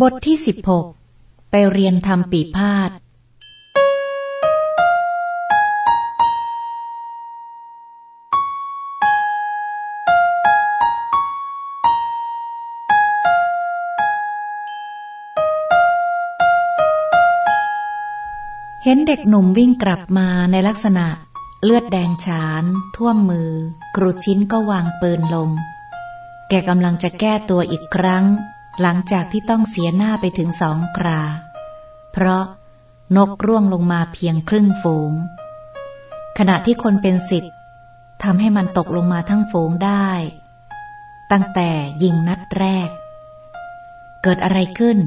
บทที่สิบหกไปเรียนทำปีพาดเห็นเด็กหนุ่มวิ่งกลับมาในลักษณะ เลือดแดงฉาน ท่วมมือ ครูชิ้นก็วางปืนลง แกกำลังจะแก้ตัวอีกครั้ง หลังจากที่ต้องเสียหน้าไปถึงสองครา เพราะนกร่วงลงมาเพียงครึ่งฝูง ขณะที่คนเป็นสิทธิ์ทำให้มันตกลงมาทั้งฝูงได้ ตั้งแต่ยิงนัดแรก เกิดอะไรขึ้น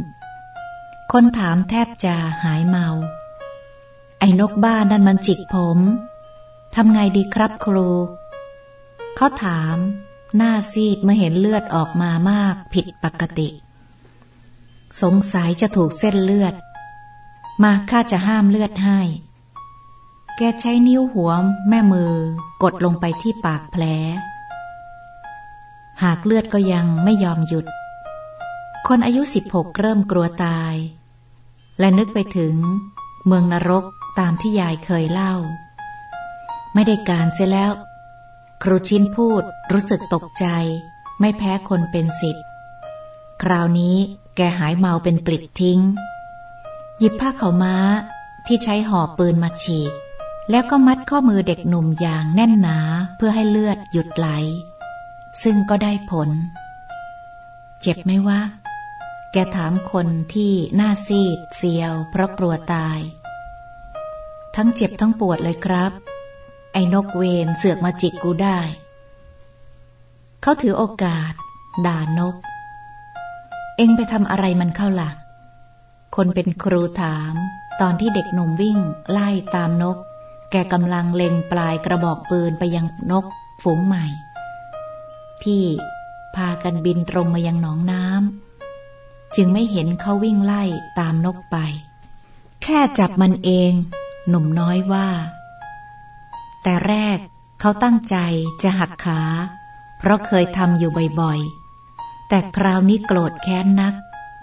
คนถามแทบจะหายเมา ไอ้นกบ้านนั่นมันจิกผมทำไงดีครับครู เขาถาม หน้าซีดเมื่อเห็นเลือดออกมามากผิดปกติ สงสัยจะถูกเส้นเลือด มาข้าจะห้ามเลือดให้ แกใช้นิ้วหัวแม่มือกดลงไปที่ปากแผล หากเลือดก็ยังไม่ยอมหยุด คนอายุสิบหกเริ่มกลัวตาย และนึกไปถึง เมืองนรกตามที่ยายเคยเล่า ไม่ได้การเสียแล้ว ครูชินพูดรู้สึกตกใจ ไม่แพ้คนเป็นสิทธิ์คราวนี้แกหายเมาเป็นปลิดทิ้ง หยิบผ้าเขาม้าที่ใช้ห่อปืนมาฉีก แล้วก็มัดข้อมือเด็กหนุ่มอย่างแน่นหนาเพื่อให้เลือดหยุดไหล ซึ่งก็ได้ผล เจ็บไหมวะ แกถามคนที่หน้าซีดเซียวเพราะกลัวตาย ทั้งเจ็บทั้งปวดเลยครับ ไอ้นกเวนเสือกมาจิกกูได้ เขาถือโอกาส ด่านก เอ็งไปทำอะไรมันเข้าหลักคนเป็นครูถาม ตอนที่เด็กหนุ่มวิ่ง ไล่ตามนก แกกำลังเล็งปลายกระบอกปืนไปยังนกฝูงใหม่ ที่พากันบินตรงมายังหนองน้ำจึงไม่เห็นเขาวิ่งไล่ตามนกไป แค่จับมันเอง หนุ่มน้อยว่า แต่แรกเขาตั้งใจจะหักขา เพราะเคยทำอยู่บ่อยๆ แต่คราวนี้โกรธแค้นนัก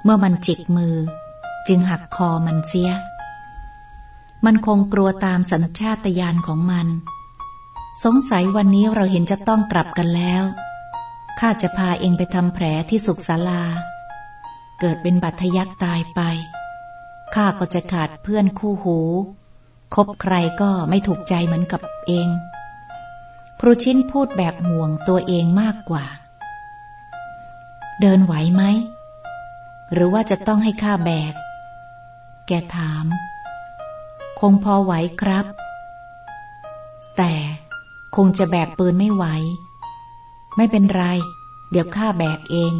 เมื่อมันจิกมือ จึงหักคอมันเสีย มันคงกลัวตามสัญชาตญาณของมัน สงสัยวันนี้เราเห็นจะต้องกลับกันแล้วข้าจะพาเองไปทำแผลที่สุขศาลา เกิดเป็นบัตทยักตายไปข้าก็จะขาดเพื่อนคู่หู คบใครก็ไม่ถูกใจเหมือนกับเอง ครูชิ้นพูดแบบห่วงตัวเองมากกว่า เดินไหวไหม หรือว่าจะต้องให้ข้าแบก แกถาม คงพอไหวครับ แต่คงจะแบกปืนไม่ไหว ไม่เป็นไร เดี๋ยวข้าแบกเอง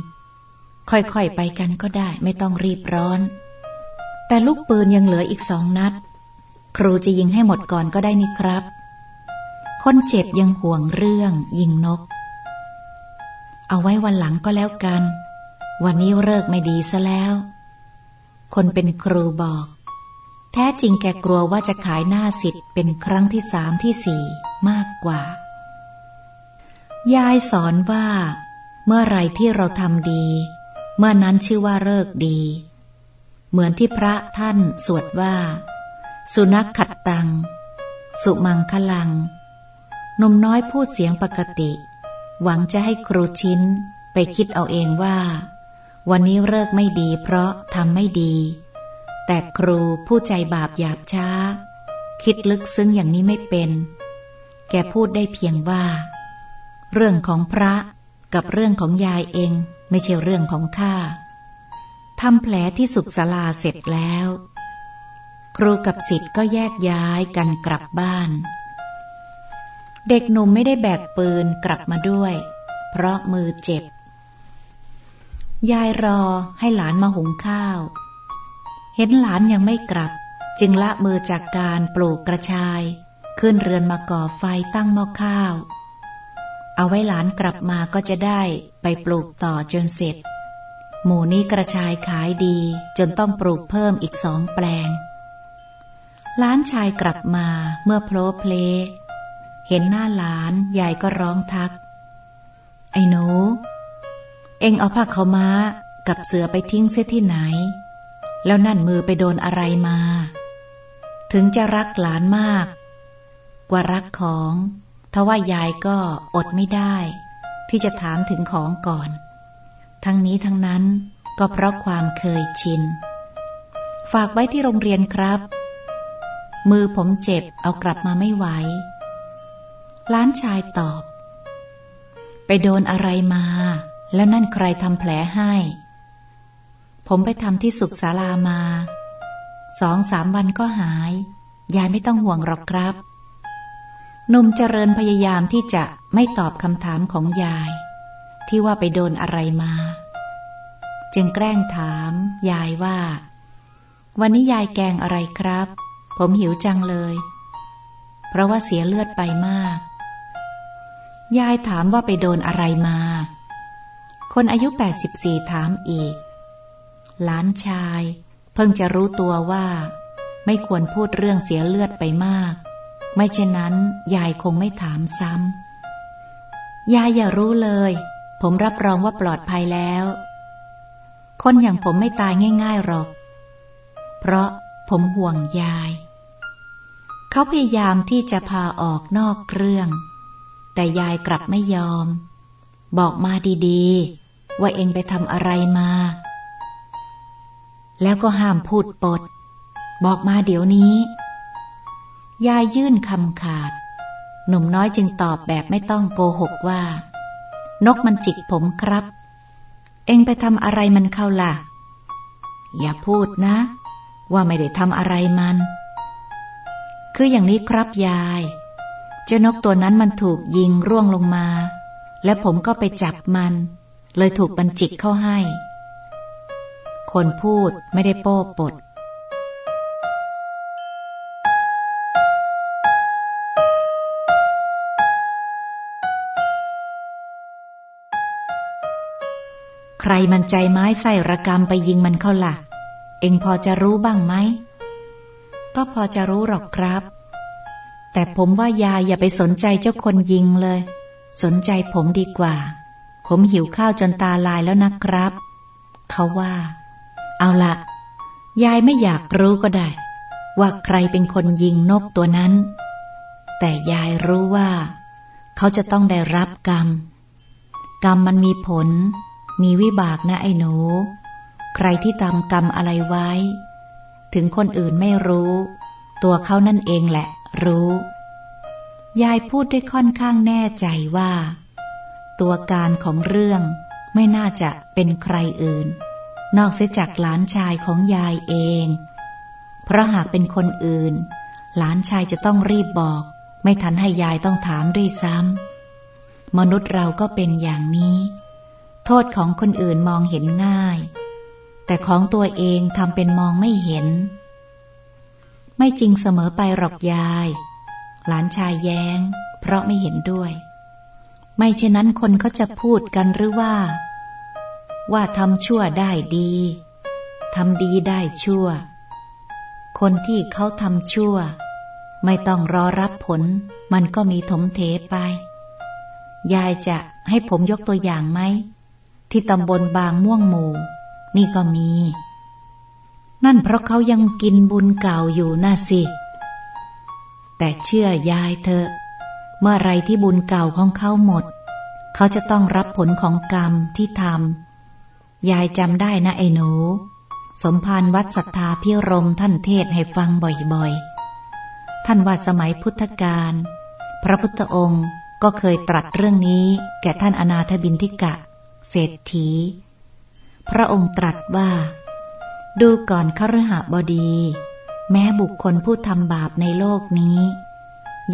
ค่อยๆไปกันก็ได้ไม่ต้องรีบร้อน แต่ลูกปืนยังเหลืออีกสองนัด ครูจะยิงให้หมดก่อนก็ได้นี่ครับ คนเจ็บยังห่วงเรื่องยิงนก เอาไว้วันหลังก็แล้วกัน วันนี้เลิกไม่ดีซะแล้ว คนเป็นครูบอก แท้จริงแกกลัวว่าจะขายหน้าสิทธิ์เป็นครั้งที่สามที่สี่มากกว่า ยายสอนว่า เมื่อไรที่เราทำดี เมื่อนั้นชื่อว่าเลิกดี เหมือนที่พระท่านสวดว่า สุนัขขัดตัง สุมังคลังหนุ่มน้อยพูดเสียงปกติ หวังจะให้ครูชิ้นไปคิดเอาเองว่า วันนี้เลิกไม่ดีเพราะทำไม่ดี แต่ครูผู้ใจบาปหยาบช้า คิดลึกซึ้งอย่างนี้ไม่เป็น แกพูดได้เพียงว่า เรื่องของพระกับเรื่องของยายเองไม่ใช่เรื่องของข้าทำแผลที่สุขศาลาเสร็จแล้ว ครูกับสิทธิ์ก็แยกย้ายกันกลับบ้าน เด็กหนุ่มไม่ได้แบกปืนกลับมาด้วย เพราะมือเจ็บ ยายรอให้หลานมาหุงข้าว เห็นหลานยังไม่กลับ จึงละมือจากการปลูกกระชาย ขึ้นเรือนมาก่อไฟตั้งหม้อข้าว เอาไว้หลานกลับมาก็จะได้ไปปลูกต่อจนเสร็จ หมู่นี้กระชายขายดีจนต้องปลูกเพิ่มอีกสองแปลง ล้านชายกลับมาเมื่อโพลเพล เห็นหน้าหลานยายก็ร้องทัก ไอ้หนู เอ็งเอาผ้าเขาม้ากับเสือไปทิ้งเสียที่ไหน แล้วนั่นมือไปโดนอะไรมา ถึงจะรักหลานมาก กว่ารักของทว่ายายก็อดไม่ได้ ที่จะถามถึงของก่อน ทั้งนี้ทั้งนั้นก็เพราะความเคยชิน ฝากไว้ที่โรงเรียนครับ มือผมเจ็บเอากลับมาไม่ไหว ล้านชายตอบ ไปโดนอะไรมา แล้วนั่นใครทำแผลให้ ผมไปทำที่สุขศาลามา สองสามวันก็หาย ยายไม่ต้องห่วงหรอกครับ หนุ่มเจริญพยายามที่จะไม่ตอบคำถามของยาย ที่ว่าไปโดนอะไรมา จึงแกล้งถาม ยายว่า วันนี้ยายแกงอะไรครับ ผมหิวจังเลย เพราะว่าเสียเลือดไปมาก ยายถามว่าไปโดนอะไรมา คนอายุ 84 ถามอีก หลานชาย เพิ่งจะรู้ตัวว่า ไม่ควรพูดเรื่องเสียเลือดไปมาก ไม่เช่นนั้นยายคงไม่ถามซ้ำ ยายอย่ารู้เลย ผมรับรองว่าปลอดภัยแล้ว คนอย่างผมไม่ตายง่ายๆหรอก เพราะ ผมห่วงยาย เขาพยายามที่จะพาออกนอกเรื่อง แต่ยายกลับไม่ยอม บอกมาดีๆ ว่าเองไปทำอะไรมา แล้วก็ห้ามพูดปด บอกมาเดี๋ยวนี้ ยายยื่นคำขาด หนุ่มน้อยจึงตอบแบบไม่ต้องโกหกว่า นกมันจิกผมครับ เองไปทำอะไรมันเข้าล่ะ อย่าพูดนะ ว่าไม่ได้ทำอะไรมัน คืออย่างนี้ครับยาย เจ้านกตัวนั้นมันถูกยิงร่วงลงมา และผมก็ไปจับมัน เลยถูกมันจิกเข้าให้ คนพูดไม่ได้โป้ปดใครมันใจไม้ใส่ระกรรมไปยิงมันเข้าละ่ะ เองพอจะรู้บ้างไหม ก็พอจะรู้หรอกครับ แต่ผมว่ายายอย่าไปสนใจเจ้าคนยิงเลย สนใจผมดีกว่า ผมหิวข้าวจนตาลายแล้วนะครับ เขาว่า เอาละยายไม่อยากรู้ก็ได้ ว่าใครเป็นคนยิงนกตัวนั้น แต่ยายรู้ว่า เขาจะต้องได้รับกรรม กรรมมันมีผล มีวิบากนะไอ้หนู ใครที่ทำกรรมอะไรไว้ ถึงคนอื่นไม่รู้ ตัวเขานั่นเองแหละ รู้ ยายพูดด้วยค่อนข้างแน่ใจว่า ตัวการของเรื่องไม่น่าจะเป็นใครอื่น นอกเสียจากหลานชายของยายเอง เพราะหากเป็นคนอื่น หลานชายจะต้องรีบบอก ไม่ทันให้ยายต้องถามด้วยซ้ำมนุษย์เราก็เป็นอย่างนี้ โทษของคนอื่นมองเห็นง่าย แต่ของตัวเองทำเป็นมองไม่เห็น ไม่จริงเสมอไปหรอกยาย หลานชายแย้ง เพราะไม่เห็นด้วย ไม่เช่นนั้นคนเขาจะพูดกันหรือว่า ว่าทำชั่วได้ดีทำดีได้ชั่ว คนที่เขาทำชั่ว ไม่ต้องรอรับผล มันก็มีถมเทไป ยายจะให้ผมยกตัวอย่างไหมที่ตำบลบางม่วงหมู่ นี่ก็มี นั่นเพราะเขายังกินบุญเก่าอยู่น่าสิ แต่เชื่อยายเถอะ เมื่อไรที่บุญเก่าของเขาหมด เขาจะต้องรับผลของกรรมที่ทำ ยายจำได้นะไอ้หนู สมภารวัดศรัทธาพิรมท่านเทศให้ฟังบ่อยๆ ท่านว่าสมัยพุทธกาลพระพุทธองค์ก็เคยตรัสเรื่องนี้แก่ท่านอนาถบินทิกะ เศรษฐี พระองค์ตรัสว่า ดูก่อนขรหบดี แม้บุคคลผู้ทำบาปในโลกนี้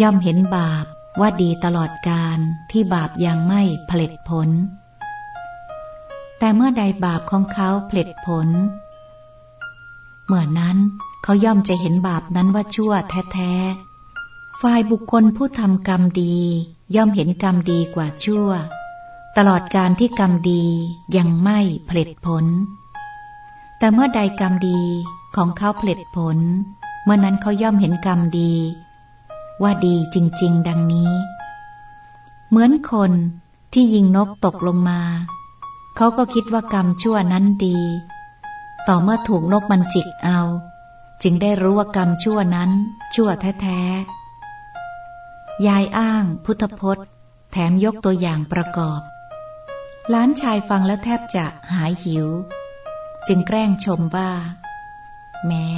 ย่อมเห็นบาปว่าดีตลอดการที่บาปยังไม่ผลิตผล แต่เมื่อใดบาปของเขาผลิตผล เมื่อนั้นเขาย่อมจะเห็นบาปนั้นว่าชั่วแท้ๆฝ่ายบุคคลผู้ทำกรรมดี ย่อมเห็นกรรมดีกว่าชั่ว ตลอดการที่กรรมดียังไม่ผลิตผล แต่เมื่อใดกรรมดีของเขาผลิตผล เมื่อนั้นเขาย่อมเห็นกรรมดี ว่าดีจริง ๆ ดังนี้ เหมือนคนที่ยิงนกตกลงมา เขาก็คิดว่ากรรมชั่วนั้นดี ต่อเมื่อถูกนกมันจิกเอา จึงได้รู้ว่ากรรมชั่วนั้น ชั่วแท้ๆยายอ้าง พุทธพจน์ แถมยกตัวอย่างประกอบ ล้านชายฟังแล้วแทบจะหายหิว จึงแกล้งชมว่า แม้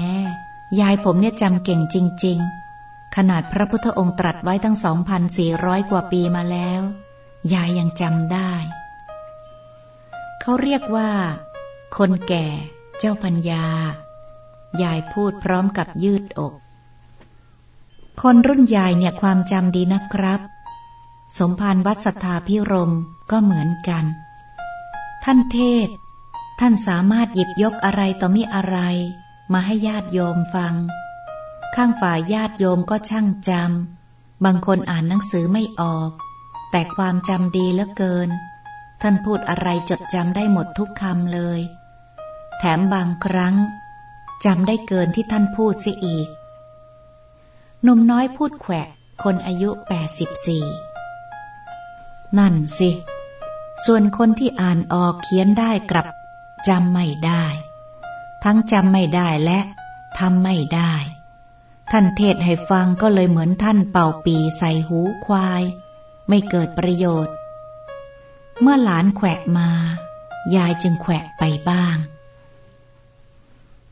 ยายผมเนี่ยจำเก่งจริง ๆ ขนาดพระพุทธองค์ตรัสไว้ตั้งสองพันสี่ร้อยกว่าปีมาแล้ว ยายยังจำได้ เขาเรียกว่า คนแก่เจ้าปัญญา ยายพูดพร้อมกับยืดอก คนรุ่นยายเนี่ยความจำดีนะครับ สมภารวัดสัทธาพิรมก็เหมือนกัน ท่านเทศ ท่านสามารถหยิบยกอะไรต่อมิอะไร มาให้ญาติโยมฟัง ข้างฝ่ายญาติโยมก็ช่างจำ บางคนอ่านหนังสือไม่ออก แต่ความจำดีเหลือเกิน ท่านพูดอะไรจดจำได้หมดทุกคำเลย แถมบางครั้งจำได้เกินที่ท่านพูดเสียอีกหนุ่มน้อยพูดแขวะ คนอายุแปดสิบสี่ นั่นสิ ส่วนคนที่อ่านออกเขียนได้กลับจำไม่ได้ ทั้งจำไม่ได้และทำไม่ได้ ท่านเทศให้ฟังก็เลยเหมือนท่านเป่าปีใส่หูควาย ไม่เกิดประโยชน์ เมื่อหลานแขวะมา ยายจึงแขวะไปบ้าง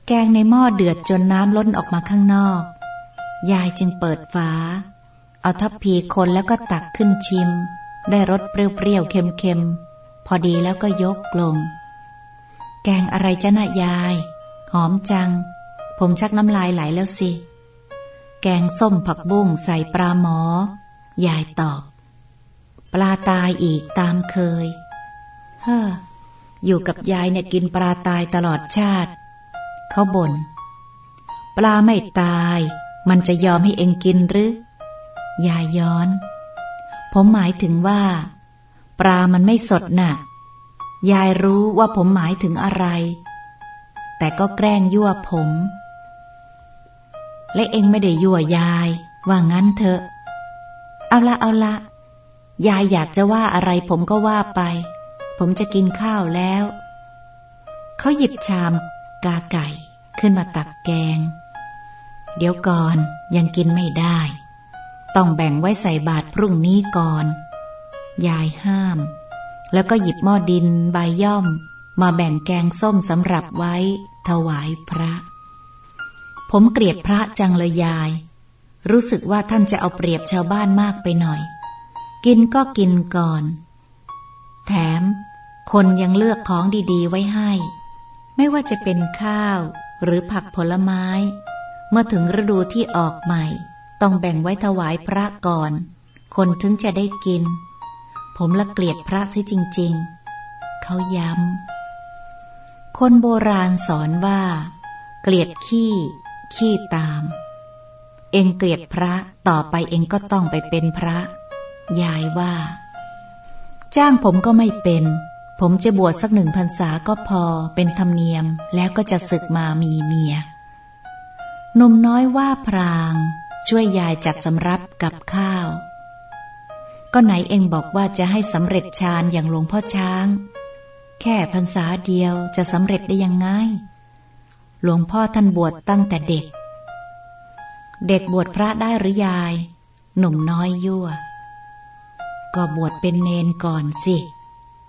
แกงในหม้อเดือดจนน้ำล้นออกมาข้างนอก ยายจึงเปิดฝาเอาทัพพีคนแล้วก็ตักขึ้นชิม ได้รสเปรี้ยวๆเค็มๆ พอดีแล้วก็ยกลง แกงอะไรจ้ะนะยาย หอมจัง ผมชักน้ำลายไหลแล้วสิ แกงส้มผักบุ้งใส่ปลาหมอ ยายตอบ ปลาตายอีกตามเคย เฮ้อ อยู่กับยายเนี่ยกินปลาตายตลอดชาติ เขาบน่น ปลาไม่ตาย มันจะยอมให้เองกินหรือ ยายย้อน ผมหมายถึงว่า ปลามันไม่สดนะ่ะ ยายรู้ว่าผมหมายถึงอะไร แต่ก็แกล้งยั่วผม และเองไม่ได้ยั่วยาย ว่างั้นเถอะ เอาละเอาละ ยายอยากจะว่าอะไรผมก็ว่าไป ผมจะกินข้าวแล้ว เขาหยิบชาม กาไก่ ขึ้นมาตักแกง เดี๋ยวก่อนยังกินไม่ได้ ต้องแบ่งไว้ใส่บาตรพรุ่งนี้ก่อน ยายห้าม แล้วก็หยิบหม้อดินใบย่อม มาแบ่งแกงส้มสำหรับไว้ ถวายพระ ผมเกลียดพระจังเลยยาย รู้สึกว่าท่านจะเอาเปรียบชาวบ้านมากไปหน่อย กินก็กินก่อน แถม คนยังเลือกของดีๆไว้ให้ ไม่ว่าจะเป็นข้าวหรือผักผลไม้ เมื่อถึงฤดูที่ออกใหม่ ต้องแบ่งไว้ถวายพระก่อน คนถึงจะได้กิน ผมละเกลียดพระซิจริง ๆ เขาย้ำ คนโบราณสอนว่า เกลียดขี้ ขี้ตาม เองเกลียดพระต่อไปเองก็ต้องไปเป็นพระ ยายว่า จ้างผมก็ไม่เป็น ผมจะบวชสักหนึ่งพรรษาก็พอเป็นธรรมเนียมแล้วก็จะศึกมามีเมียหนุ่มน้อยว่าพราง ช่วยยายจัดสำรับกับข้าว ก็ไหนเองบอกว่าจะให้สำเร็จฌานอย่างหลวงพ่อช้าง แค่พรรษาเดียวจะสำเร็จได้ยังไง หลวงพ่อท่านบวชตั้งแต่เด็ก เด็กบวชพระได้หรือยาย หนุ่มน้อยยั่ว ก็บวชเป็นเนนก่อนสิ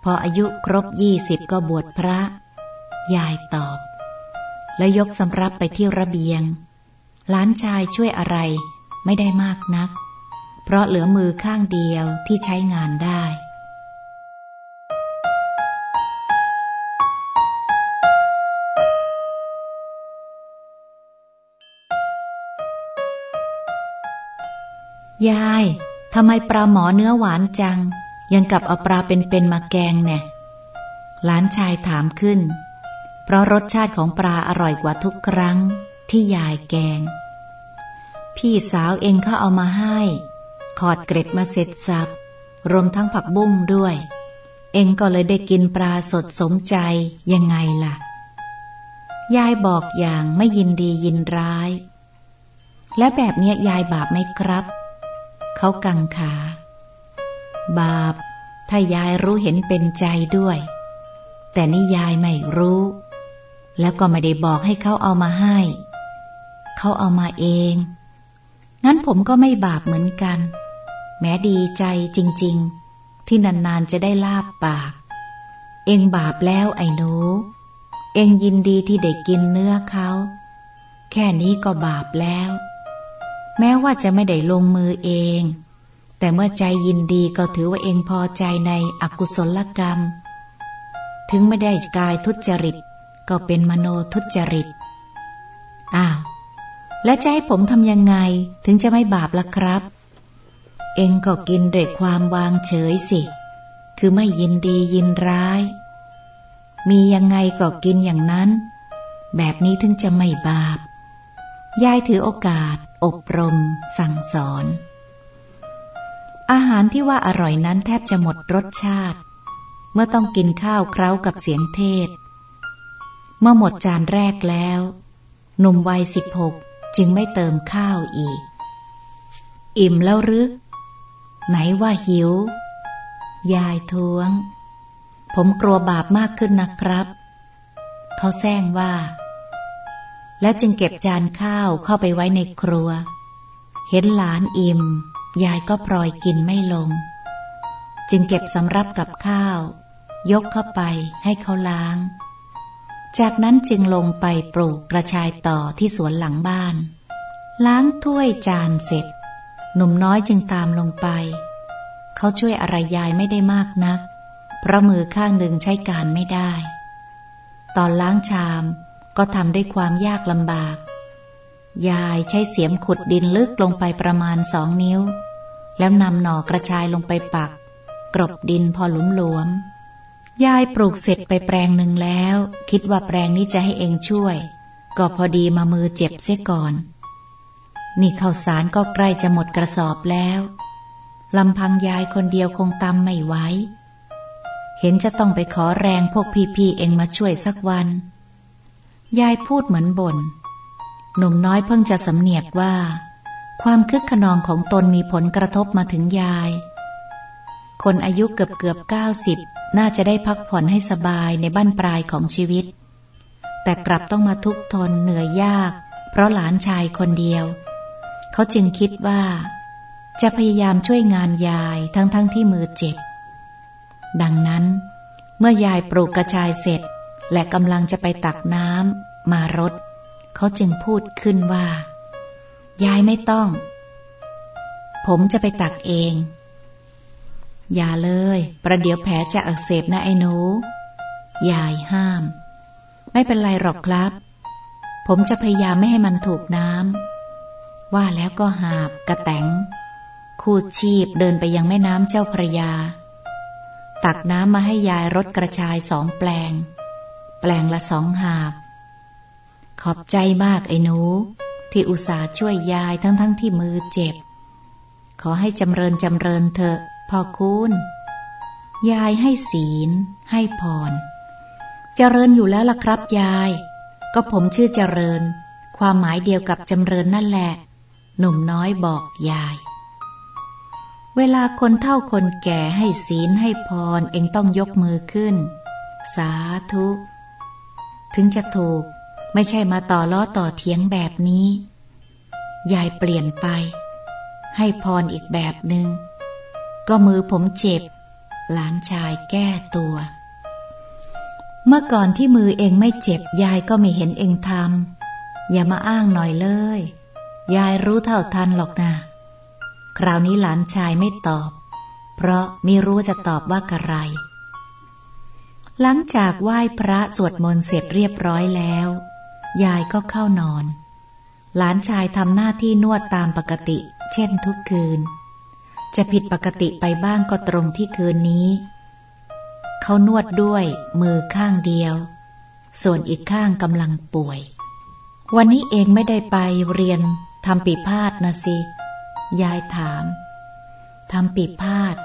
พออายุครบยี่สิบก็บวชพระ ยายตอบ แล้วยกสำรับไปที่ระเบียง ล้านชายช่วยอะไรไม่ได้มากนัก เพราะเหลือมือข้างเดียวที่ใช้งานได้ยาย ทำไมปลาหมอเนื้อหวานจัง ยังกับเอาปลาเป็นๆมาแกงแน่หลานชายถามขึ้น เพราะรสชาติของปลาอร่อยกว่าทุกครั้ง ที่ยายแกง พี่สาวเองเขาเอามาให้ ขอดเกร็ดมาเสร็จสับ รวมทั้งผักบุ้งด้วย เองก็เลยได้กินปลาสดสมใจยังไงล่ะ ยายบอกอย่างไม่ยินดียินร้าย และแบบนี้ยายบาปไหมครับ เขากังขา บาป ถ้ายายรู้เห็นเป็นใจด้วย แต่นี่ยายไม่รู้แล้วก็ไม่ได้บอกให้เขาเอามาให้ เขาเอามาเอง งั้นผมก็ไม่บาปเหมือนกัน แม้ดีใจจริง ๆ ที่นานๆจะได้ลาบปาก เองบาปแล้วไอ้หนู เองยินดีที่ได้กินเนื้อเขา แค่นี้ก็บาปแล้ว แม้ว่าจะไม่ได้ลงมือเอง แต่เมื่อใจยินดีก็ถือว่าเองพอใจในอกุศลกรรม ถึงไม่ได้กายทุจริตก็เป็นมโนทุจริต อ้าว และจะให้ผมทำยังไงถึงจะไม่บาปล่ะครับ เองก็กินด้วยความวางเฉยสิ คือไม่ยินดียินร้าย มียังไงก็กินอย่างนั้น แบบนี้ถึงจะไม่บาป ยายถือโอกาส อบรม สั่งสอน อาหารที่ว่าอร่อยนั้นแทบจะหมดรสชาติ เมื่อต้องกินข้าวเคล้ากับเสียงเทศ เมื่อหมดจานแรกแล้ว หนุ่มวัยสิบหก จึงไม่เติมข้าวอีก อิ่มแล้วหรือ ไหนว่าหิว ยายท้วง ผมกลัวบาปมากขึ้นนะครับ เขาแซงว่า แล้วจึงเก็บจานข้าวเข้าไปไว้ในครัว เห็นหลานอิ่ม ยายก็ปล่อยกินไม่ลง จึงเก็บสำรับกับข้าว ยกเข้าไปให้เขาล้าง จากนั้นจึงลงไปปลูกกระชายต่อที่สวนหลังบ้าน ล้างถ้วยจานเสร็จ หนุ่มน้อยจึงตามลงไป เขาช่วยอะไรยายไม่ได้มากนัก เพราะมือข้างหนึ่งใช้การไม่ได้ ตอนล้างชามก็ทำด้วยความยากลำบาก ยายใช้เสียมขุดดินลึกลงไปประมาณสองนิ้ว แล้วนำหน่อกระชายลงไปปัก กรบดินพอหลุมหลวม ยายปลูกเสร็จไปแปลงหนึ่งแล้ว คิดว่าแปลงนี้จะให้เองช่วย ก็พอดีมามือเจ็บเสียก่อน นี่ข้าวสารก็ใกล้จะหมดกระสอบแล้วลำพังยายคนเดียวคงตำไม่ไหวเห็นจะต้องไปขอแรงพวกพี่ๆเองมาช่วยสักวัน ยายพูดเหมือนบน่นหนุ่มน้อยเพิ่งจะสำเนียกว่า ความคึกขนองของตนมีผลกระทบมาถึงยาย คนอายุเกือบเกือบเก้าสิบ น่าจะได้พักผ่อนให้สบายในบ้านปลายของชีวิต แต่กลับต้องมาทุกทนเหนื่อยยาก เพราะหลานชายคนเดียว เขาจึงคิดว่า จะพยายามช่วยงานยายทั้งๆทที่มือเจ็บ ดังนั้น เมื่อยายปลูกกระชายเสร็จ และกำลังจะไปตักน้ำมารดเขาจึงพูดขึ้นว่า ยายไม่ต้อง ผมจะไปตักเอง อย่าเลย ประเดี๋ยวแผลจะอักเสบนะไอ้หนู ยายห้าม ไม่เป็นไรหรอกครับ ผมจะพยายามไม่ให้มันถูกน้ำ ว่าแล้วก็หาบกระแตงคูดชีพเดินไปยังแม่น้ำเจ้าพระยา ตักน้ำมาให้ยายรดกระชายสองแปลง แปลงละสองหาบ ขอบใจมากไอ้หนู ที่อุตส่าห์ช่วยยายทั้งทั้งที่มือเจ็บ ขอให้จำเริญจำเริญเถอะ พ่อคุณยายให้ศีล ให้พร เจริญอยู่แล้วล่ะครับยาย ก็ผมชื่อเจริญ ความหมายเดียวกับจำเริญนั่นแหละ หนุ่มน้อยบอกยาย เวลาคนเท่าคนแก่ให้ศีลให้พร เองต้องยกมือขึ้น สาธุ ถึงจะถูก ไม่ใช่มาต่อล้อต่อเทียงแบบนี้ ยายเปลี่ยนไป ให้พรอีกแบบหนึง่ง ก็มือผมเจ็บ หลานชายแก้ตัว เมื่อก่อนที่มือเองไม่เจ็บ ยายก็ไม่เห็นเองทำอย่ามาอ้างหน่อยเลย ยายรู้เท่าทันหรอกนะคราวนี้หลานชายไม่ตอบ เพราะไม่รู้จะตอบว่ากระไร หลังจากไหว้พระสวดมนต์เสร็จเรียบร้อยแล้ว ยายก็เข้านอน หลานชายทำหน้าที่นวดตามปกติ เช่นทุกคืน จะผิดปกติไปบ้างก็ตรงที่คืนนี้ เขานวดด้วยมือข้างเดียว ส่วนอีกข้างกำลังป่วย วันนี้เองไม่ได้ไปเรียนทำปีพาดนะสิ ยายถามทำปีพาด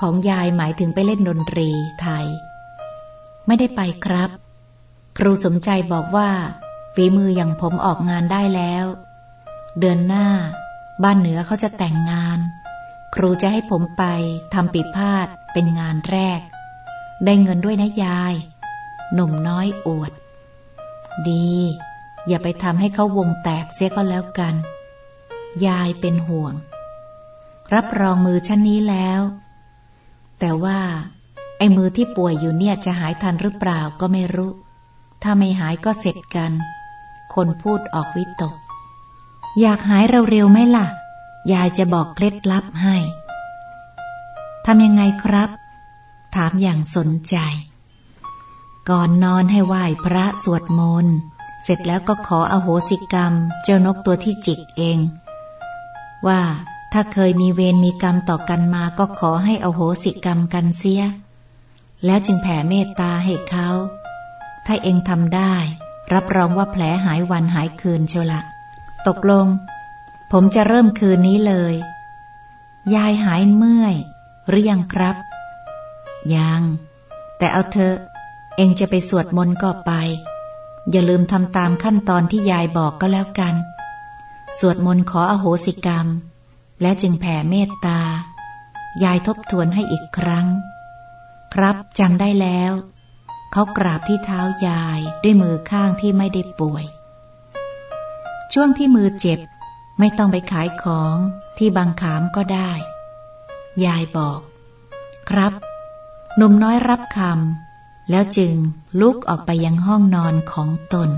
ของยายหมายถึงไปเล่นดนตรีไทย ไม่ได้ไปครับ ครูสมใจบอกว่าฝีมืออย่างผมออกงานได้แล้ว เดือนหน้า บ้านเหนือเขาจะแต่งงาน ครูจะให้ผมไปทำปีพาดเป็นงานแรก ได้เงินด้วยนะยาย หนุ่มน้อยอวด ดี อย่าไปทำให้เขาวงแตกเสียก็แล้วกัน ยายเป็นห่วง รับรองมือชั้นนี้แล้ว แต่ว่า ไอ้มือที่ป่วยอยู่เนี่ยจะหายทันหรือเปล่าก็ไม่รู้ ถ้าไม่หายก็เสร็จกัน คนพูดออกวิตก อยากหายเร็วๆไหมล่ะ ยายจะบอกเคล็ดลับให้ทำยังไงครับ ถามอย่างสนใจ ก่อนนอนให้ไหว้พระสวดมนต์ เสร็จแล้วก็ขออโหสิกรรม เจ้านกตัวที่จิกเอง ว่าถ้าเคยมีเวรมีกรรมต่อกันมาก็ขอให้อโหสิกรรมกันเสีย แล้วจึงแผ่เมตตาให้เขา ถ้าเองทำได้ รับรองว่าแผลหายวันหายคืนเชียวละ ตกลง ผมจะเริ่มคืนนี้เลย ยายหายเมื่อย หรือยังครับ ยัง แต่เอาเถอะ เองจะไปสวดมนต์ก็ไป อย่าลืมทำตามขั้นตอนที่ยายบอกก็แล้วกัน สวดมนต์ขออโหสิกรรม และจึงแผ่เมตตา ยายทบทวนให้อีกครั้ง ครับจำได้แล้ว เขากราบที่เท้ายายด้วยมือข้างที่ไม่ได้ป่วย ช่วงที่มือเจ็บ ไม่ต้องไปขายของที่บางขามก็ได้ ยายบอก ครับหนุ่มน้อยรับคำแล้วจึงลุกออกไปยังห้องนอนของตน